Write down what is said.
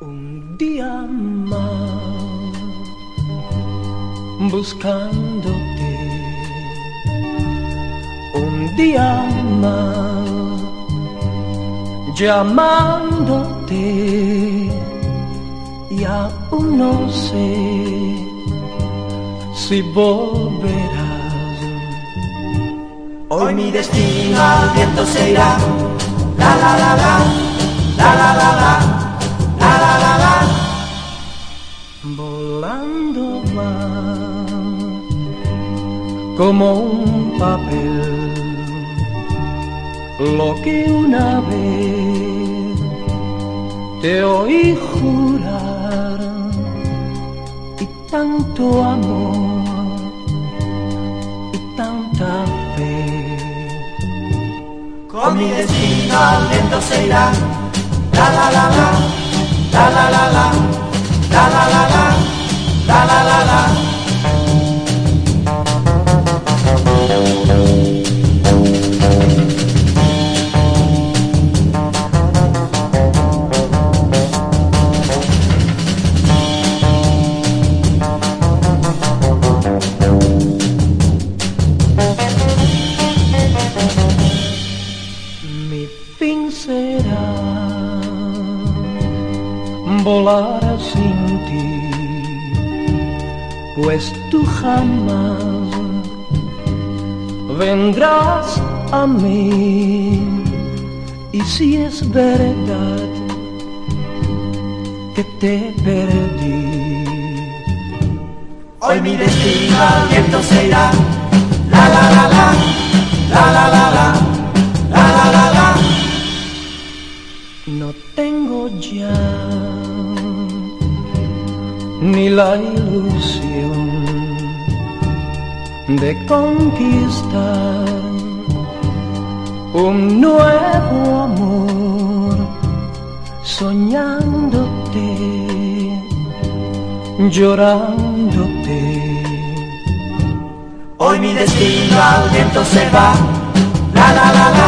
un día más buscándote. Un día más llamándote. Y aún no sé si volverás. Hoy mi destino al viento se irá la la la la. La la la, la. Como un papel lo que una vez te oí jurar y tanto amor y tanta fe. Con mi destino al viento se irá. La la la, la la la la, la será volar sin ti, pues tú jamás vendrás a mí. Y si es verdad que te perdí, Hoy mi destino al viento se irá. La la la la, la la la la, la ni la ilusión de conquistar un nuevo amor, soñándote, llorándote. Hoy mi destino al viento se va. La, la la la